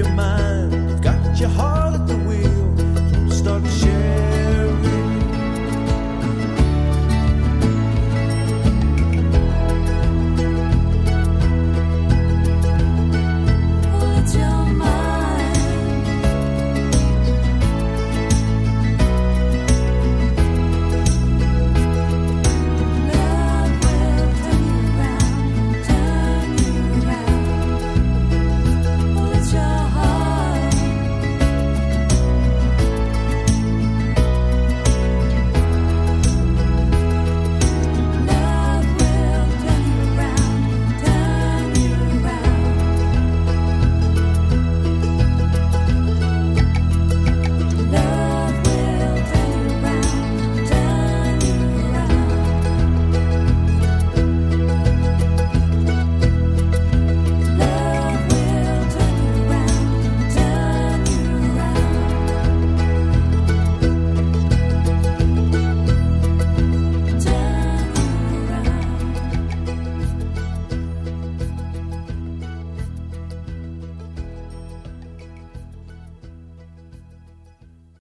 your mind.